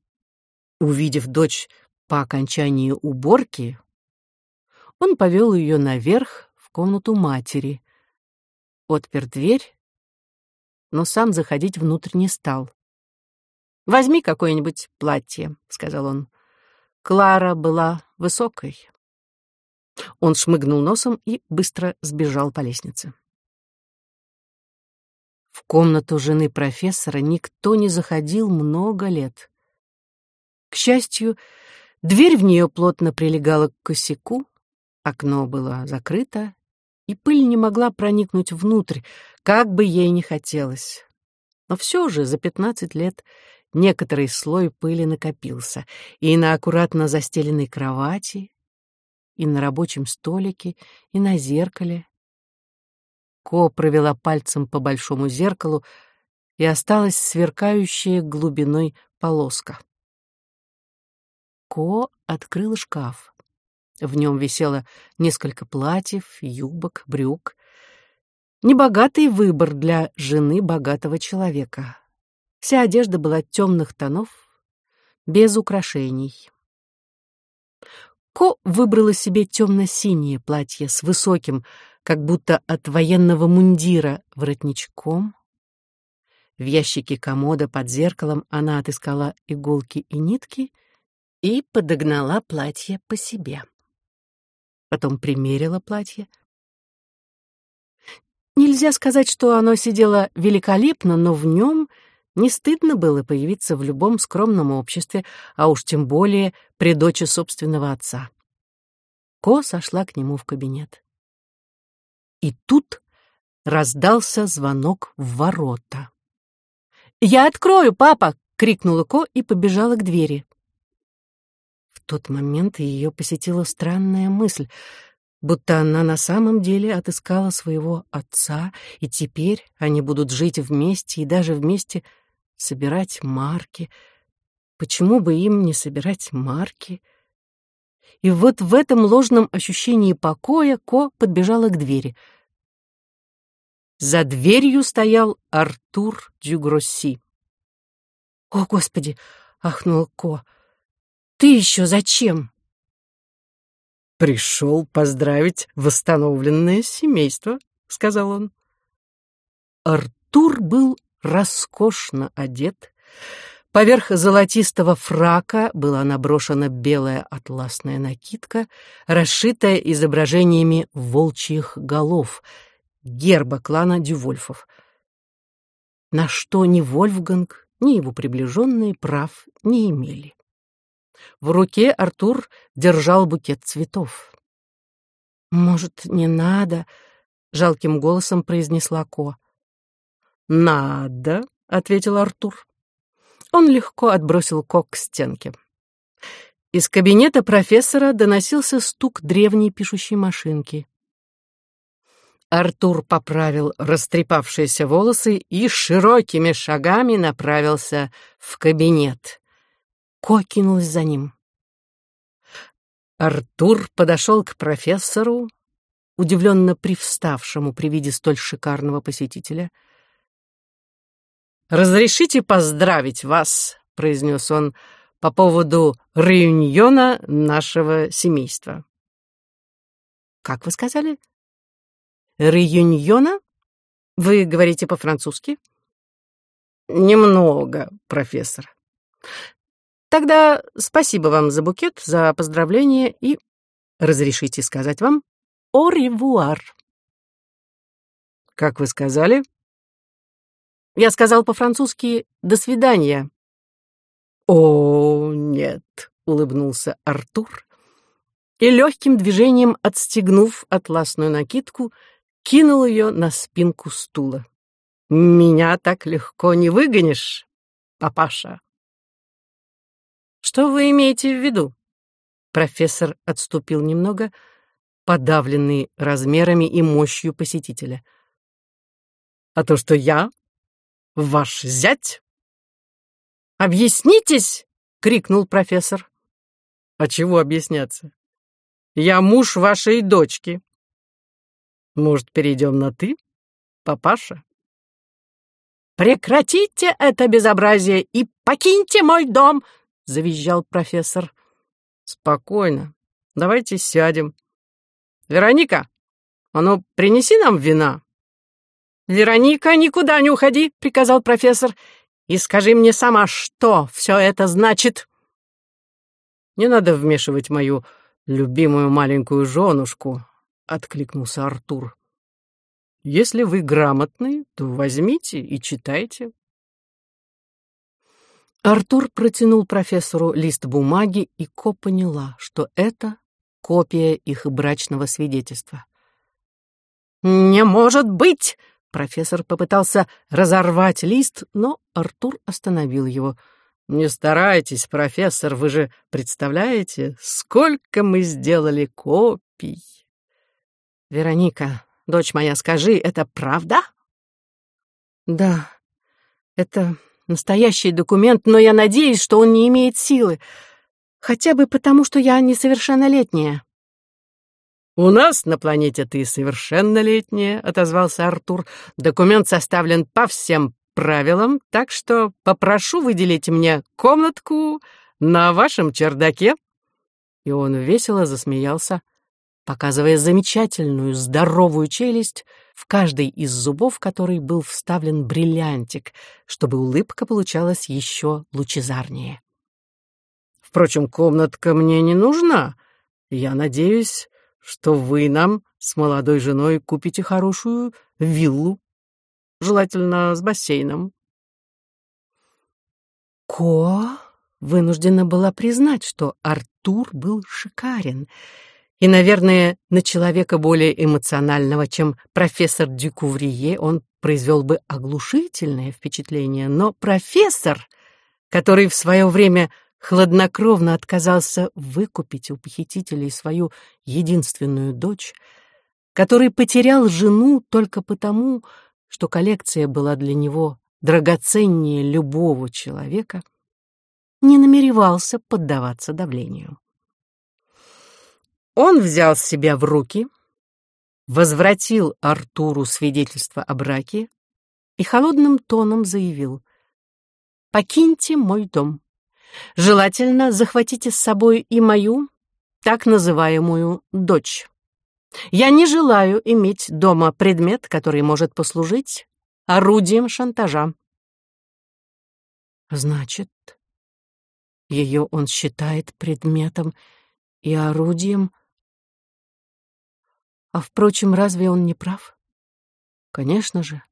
Увидев дочь по окончании уборки, он повел ее наверх в комнату матери, отпер дверь но сам заходить внутрь не стал. «Возьми какое-нибудь платье», — сказал он. Клара была высокой. Он шмыгнул носом и быстро сбежал по лестнице. В комнату жены профессора никто не заходил много лет. К счастью, дверь в нее плотно прилегала к косяку, окно было закрыто, и пыль не могла проникнуть внутрь, как бы ей ни хотелось. Но все же за пятнадцать лет некоторый слой пыли накопился и на аккуратно застеленной кровати, и на рабочем столике, и на зеркале. Ко провела пальцем по большому зеркалу, и осталась сверкающая глубиной полоска. Ко открыла шкаф. В нем висело несколько платьев, юбок, брюк. Небогатый выбор для жены богатого человека. Вся одежда была темных тонов, без украшений. Ко выбрала себе темно-синее платье с высоким, как будто от военного мундира, воротничком. В ящике комода под зеркалом она отыскала иголки и нитки и подогнала платье по себе потом примерила платье. Нельзя сказать, что оно сидело великолепно, но в нем не стыдно было появиться в любом скромном обществе, а уж тем более при дочи собственного отца. Ко сошла к нему в кабинет. И тут раздался звонок в ворота. «Я открою, папа!» — крикнула Ко и побежала к двери тот момент ее посетила странная мысль, будто она на самом деле отыскала своего отца, и теперь они будут жить вместе и даже вместе собирать марки. Почему бы им не собирать марки? И вот в этом ложном ощущении покоя Ко подбежала к двери. За дверью стоял Артур Дюгросси. «О, Господи!» — ахнул Ко — ты еще зачем? Пришел поздравить восстановленное семейство, сказал он. Артур был роскошно одет. Поверх золотистого фрака была наброшена белая атласная накидка, расшитая изображениями волчьих голов, герба клана Дювольфов. На что ни Вольфганг, ни его приближенные прав не имели. В руке Артур держал букет цветов. «Может, не надо?» — жалким голосом произнесла Ко. «Надо», — ответил Артур. Он легко отбросил Ко к стенке. Из кабинета профессора доносился стук древней пишущей машинки. Артур поправил растрепавшиеся волосы и широкими шагами направился в кабинет. Ко кинулась за ним. Артур подошел к профессору, удивленно привставшему при виде столь шикарного посетителя. «Разрешите поздравить вас», — произнес он, — «по поводу реюньона нашего семейства». «Как вы сказали?» «Реюньона? Вы говорите по-французски?» «Немного, профессор». «Тогда спасибо вам за букет, за поздравление и разрешите сказать вам «О ревуар». «Как вы сказали?» Я сказал по-французски «до свидания». «О, нет», — улыбнулся Артур, и легким движением, отстегнув атласную накидку, кинул ее на спинку стула. «Меня так легко не выгонишь, папаша». «Что вы имеете в виду?» Профессор отступил немного, подавленный размерами и мощью посетителя. «А то, что я ваш зять?» «Объяснитесь!» — крикнул профессор. «А чего объясняться? Я муж вашей дочки. Может, перейдем на «ты», папаша?» «Прекратите это безобразие и покиньте мой дом!» — завизжал профессор. «Спокойно. Давайте сядем. Вероника, а ну, принеси нам вина». «Вероника, никуда не уходи!» — приказал профессор. «И скажи мне сама, что все это значит?» «Не надо вмешивать мою любимую маленькую женушку», — откликнулся Артур. «Если вы грамотный, то возьмите и читайте». Артур протянул профессору лист бумаги, и Ко поняла, что это копия их брачного свидетельства. «Не может быть!» Профессор попытался разорвать лист, но Артур остановил его. «Не старайтесь, профессор, вы же представляете, сколько мы сделали копий!» «Вероника, дочь моя, скажи, это правда?» «Да, это настоящий документ, но я надеюсь, что он не имеет силы, хотя бы потому, что я несовершеннолетняя». «У нас на планете ты совершеннолетняя», — отозвался Артур. «Документ составлен по всем правилам, так что попрошу выделить мне комнатку на вашем чердаке». И он весело засмеялся, показывая замечательную здоровую челюсть, в каждой из зубов которой был вставлен бриллиантик, чтобы улыбка получалась еще лучезарнее. «Впрочем, комнатка мне не нужна. Я надеюсь, что вы нам с молодой женой купите хорошую виллу, желательно с бассейном. Ко вынуждена была признать, что Артур был шикарен, и, наверное, на человека более эмоционального, чем профессор Дюкуврие, он произвел бы оглушительное впечатление, но профессор, который в свое время хладнокровно отказался выкупить у похитителей свою единственную дочь, который потерял жену только потому, что коллекция была для него драгоценнее любого человека, не намеревался поддаваться давлению. Он взял себя в руки, возвратил Артуру свидетельство о браке и холодным тоном заявил «Покиньте мой дом». Желательно захватите с собой и мою, так называемую, дочь. Я не желаю иметь дома предмет, который может послужить орудием шантажа. Значит, ее он считает предметом и орудием. А, впрочем, разве он не прав? Конечно же.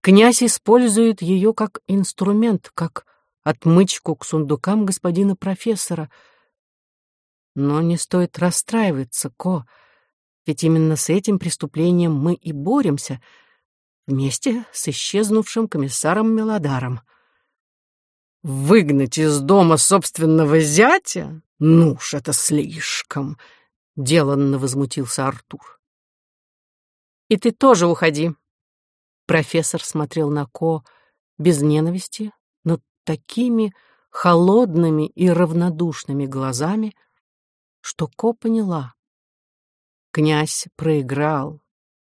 Князь использует ее как инструмент, как отмычку к сундукам господина профессора. Но не стоит расстраиваться, Ко, ведь именно с этим преступлением мы и боремся, вместе с исчезнувшим комиссаром Мелодаром. «Выгнать из дома собственного зятя? Ну уж это слишком!» — деланно возмутился Артур. И ты тоже уходи. Профессор смотрел на Ко без ненависти, но такими холодными и равнодушными глазами, что Ко поняла. Князь проиграл.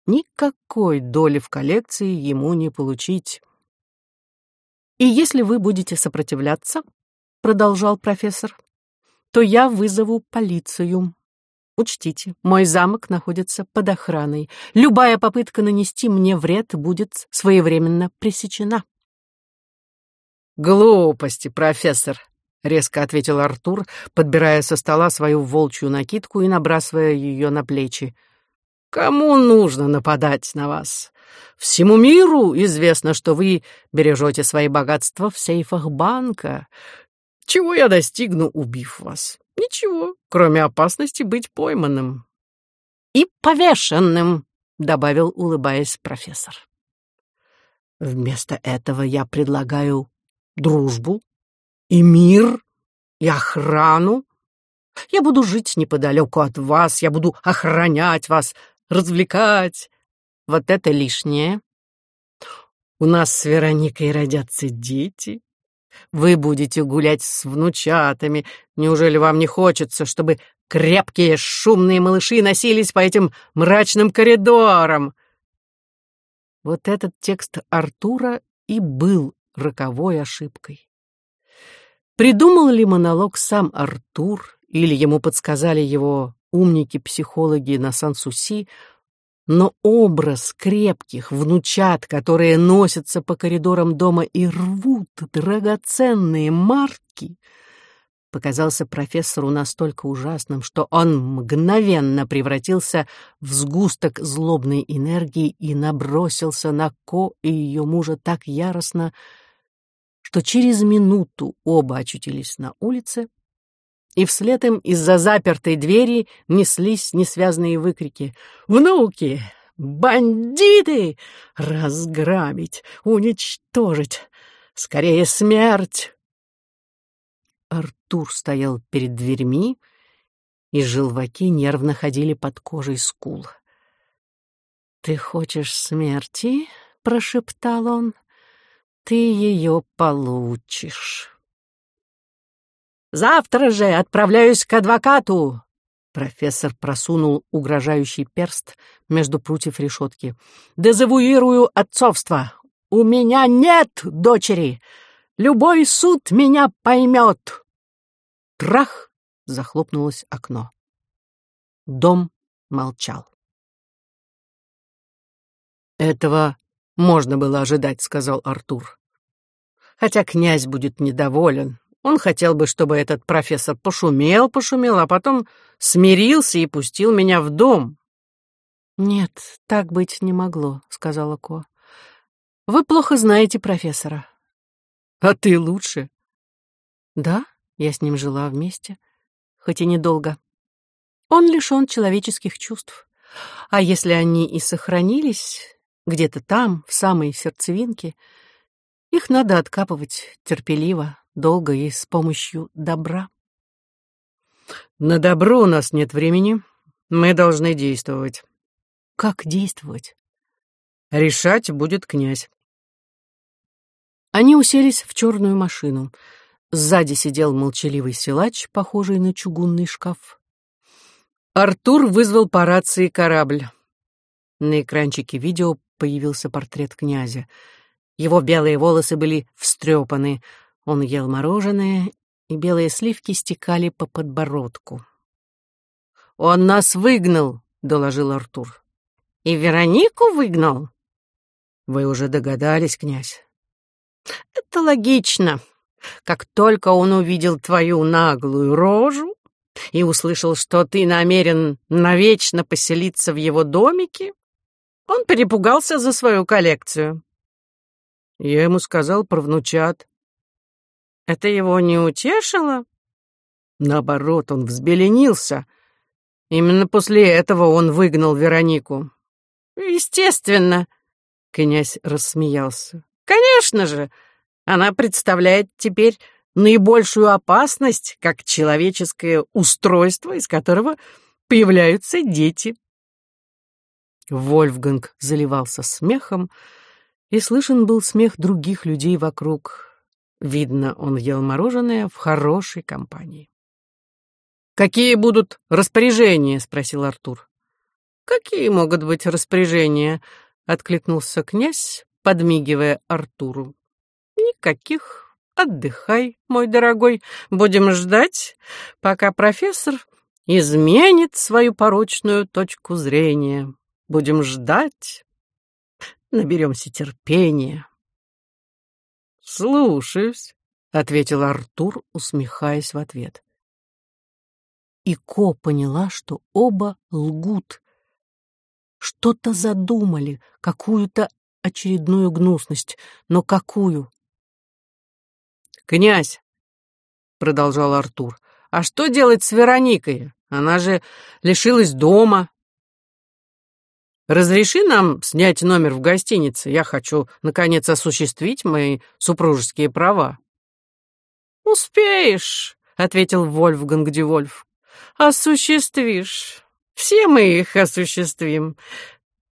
Никакой доли в коллекции ему не получить. «И если вы будете сопротивляться, — продолжал профессор, — то я вызову полицию. Учтите, мой замок находится под охраной. Любая попытка нанести мне вред будет своевременно пресечена». «Глупости, профессор», — резко ответил Артур, подбирая со стола свою волчью накидку и набрасывая ее на плечи. «Кому нужно нападать на вас? Всему миру известно, что вы бережете свои богатства в сейфах банка. Чего я достигну, убив вас? Ничего, кроме опасности быть пойманным». «И повешенным», — добавил, улыбаясь профессор. «Вместо этого я предлагаю дружбу и мир и охрану. Я буду жить неподалеку от вас, я буду охранять вас, развлекать. Вот это лишнее. У нас с Вероникой родятся дети. Вы будете гулять с внучатами. Неужели вам не хочется, чтобы крепкие, шумные малыши носились по этим мрачным коридорам? Вот этот текст Артура и был роковой ошибкой. Придумал ли монолог сам Артур, или ему подсказали его умники-психологи на Сан-Суси, но образ крепких внучат, которые носятся по коридорам дома и рвут драгоценные марки, показался профессору настолько ужасным, что он мгновенно превратился в сгусток злобной энергии и набросился на Ко и ее мужа так яростно, что через минуту оба очутились на улице, и вслед им из-за запертой двери неслись несвязные выкрики «Внуки! Бандиты! Разграбить! Уничтожить! Скорее смерть!» Артур стоял перед дверьми, и желваки нервно ходили под кожей скул. «Ты хочешь смерти?» — прошептал он ты ее получишь. «Завтра же отправляюсь к адвокату!» Профессор просунул угрожающий перст между прутьев решетки. «Дезавуирую отцовство! У меня нет дочери! Любой суд меня поймет!» Трах! Захлопнулось окно. Дом молчал. Этого можно было ожидать», — сказал Артур. «Хотя князь будет недоволен. Он хотел бы, чтобы этот профессор пошумел, пошумел, а потом смирился и пустил меня в дом». «Нет, так быть не могло», — сказала Ко. «Вы плохо знаете профессора». «А ты лучше». «Да, я с ним жила вместе, хоть и недолго. Он лишён человеческих чувств. А если они и сохранились, где-то там, в самой сердцевинке, их надо откапывать терпеливо, долго и с помощью добра. На добро у нас нет времени. Мы должны действовать. Как действовать? Решать будет князь. Они уселись в черную машину. Сзади сидел молчаливый силач, похожий на чугунный шкаф. Артур вызвал по рации корабль. На экранчике видео появился портрет князя. Его белые волосы были встрепаны. Он ел мороженое, и белые сливки стекали по подбородку. «Он нас выгнал», — доложил Артур. «И Веронику выгнал?» «Вы уже догадались, князь?» «Это логично. Как только он увидел твою наглую рожу и услышал, что ты намерен навечно поселиться в его домике, он перепугался за свою коллекцию. Я ему сказал про внучат. Это его не утешило? Наоборот, он взбеленился. Именно после этого он выгнал Веронику. Естественно, князь рассмеялся. Конечно же, она представляет теперь наибольшую опасность, как человеческое устройство, из которого появляются дети. Вольфганг заливался смехом, и слышен был смех других людей вокруг. Видно, он ел мороженое в хорошей компании. «Какие будут распоряжения?» — спросил Артур. «Какие могут быть распоряжения?» — откликнулся князь, подмигивая Артуру. «Никаких. Отдыхай, мой дорогой. Будем ждать, пока профессор изменит свою порочную точку зрения. Будем ждать. Наберемся терпения». «Слушаюсь», — ответил Артур, усмехаясь в ответ. И Ко поняла, что оба лгут. Что-то задумали, какую-то очередную гнусность, но какую? «Князь!» — продолжал Артур. «А что делать с Вероникой? Она же лишилась дома». «Разреши нам снять номер в гостинице. Я хочу, наконец, осуществить мои супружеские права». «Успеешь», — ответил Вольфганг Дювольф. «Осуществишь. Все мы их осуществим.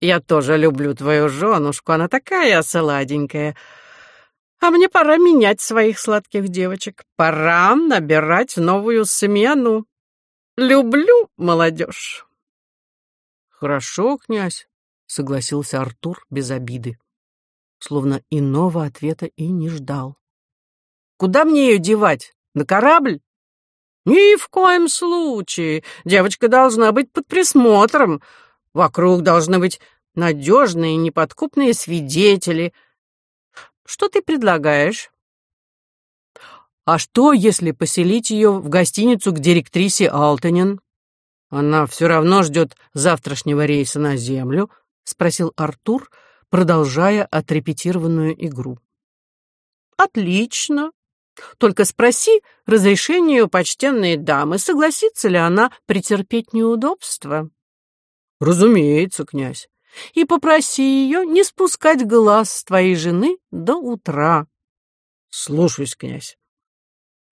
Я тоже люблю твою женушку, она такая сладенькая. А мне пора менять своих сладких девочек. Пора набирать новую смену. Люблю молодежь. Хорошо, князь, согласился Артур без обиды. Словно иного ответа и не ждал. Куда мне ее девать? На корабль? Ни в коем случае. Девочка должна быть под присмотром. Вокруг должны быть надежные, неподкупные свидетели. Что ты предлагаешь? А что, если поселить ее в гостиницу к директрисе Алтонин? Она все равно ждет завтрашнего рейса на Землю, спросил Артур, продолжая отрепетированную игру. Отлично. Только спроси разрешение у почтенной дамы, согласится ли она претерпеть неудобства. Разумеется, князь. И попроси ее не спускать глаз с твоей жены до утра. Слушаюсь, князь.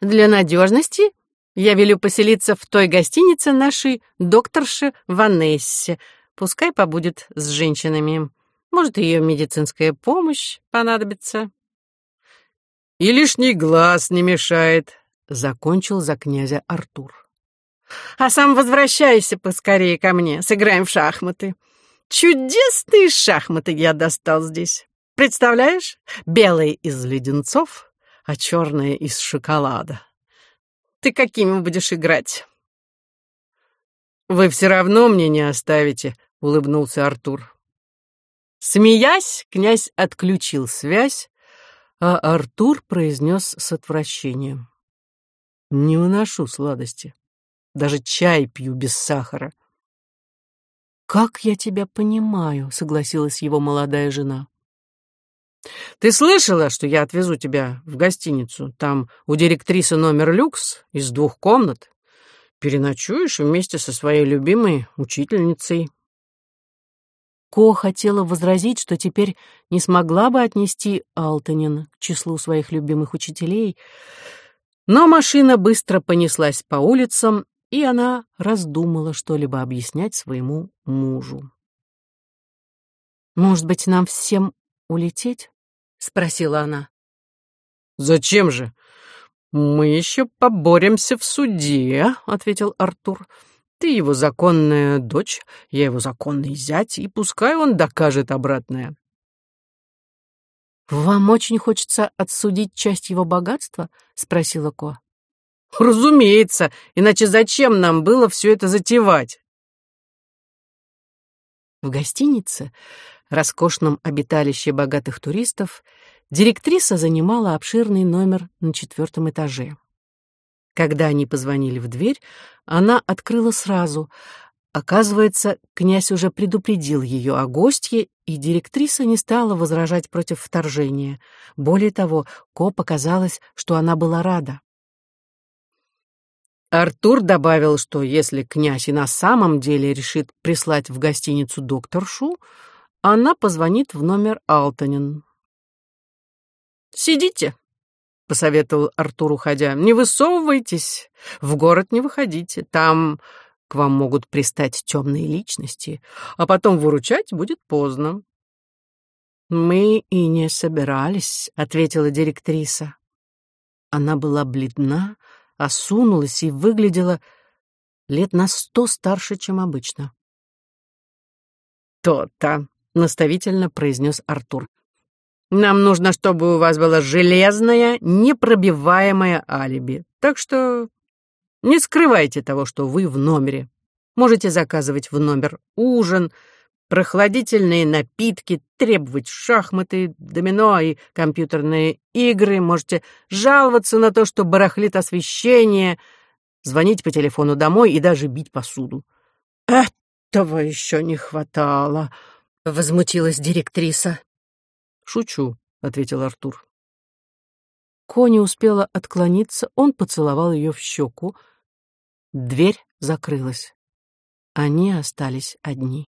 Для надежности я велю поселиться в той гостинице нашей докторши Ванессе. Пускай побудет с женщинами. Может, ее медицинская помощь понадобится. И лишний глаз не мешает, закончил за князя Артур. А сам возвращайся поскорее ко мне, сыграем в шахматы. Чудесные шахматы я достал здесь. Представляешь? Белые из леденцов, а черные из шоколада. Ты какими будешь играть? Вы все равно мне не оставите, улыбнулся Артур. Смеясь, князь отключил связь, а Артур произнес с отвращением. Не выношу сладости. Даже чай пью без сахара. «Как я тебя понимаю», — согласилась его молодая жена. «Ты слышала, что я отвезу тебя в гостиницу? Там у директрисы номер люкс из двух комнат. Переночуешь вместе со своей любимой учительницей». Ко хотела возразить, что теперь не смогла бы отнести Алтанин к числу своих любимых учителей, но машина быстро понеслась по улицам, и она раздумала что-либо объяснять своему мужу. «Может быть, нам всем улететь?» — спросила она. «Зачем же? Мы еще поборемся в суде», — ответил Артур. «Ты его законная дочь, я его законный зять, и пускай он докажет обратное». «Вам очень хочется отсудить часть его богатства?» — спросила Ко. Разумеется, иначе зачем нам было все это затевать? В гостинице, роскошном обиталище богатых туристов, директриса занимала обширный номер на четвертом этаже. Когда они позвонили в дверь, она открыла сразу. Оказывается, князь уже предупредил ее о гостье, и директриса не стала возражать против вторжения. Более того, Ко показалось, что она была рада. Артур добавил, что если князь и на самом деле решит прислать в гостиницу докторшу, она позвонит в номер Алтанин. «Сидите», — посоветовал Артур, уходя. «Не высовывайтесь, в город не выходите. Там к вам могут пристать темные личности, а потом выручать будет поздно. «Мы и не собирались», — ответила директриса. Она была бледна, осунулась и выглядела лет на сто старше, чем обычно. «То-то», — наставительно произнес Артур. «Нам нужно, чтобы у вас было железное, непробиваемое алиби. Так что не скрывайте того, что вы в номере. Можете заказывать в номер ужин, прохладительные напитки, требовать шахматы, домино и компьютерные игры. Можете жаловаться на то, что барахлит освещение, звонить по телефону домой и даже бить посуду. «Этого еще не хватало», — возмутилась директриса. «Шучу», — ответил Артур. Кони успела отклониться, он поцеловал ее в щеку. Дверь закрылась. Они остались одни.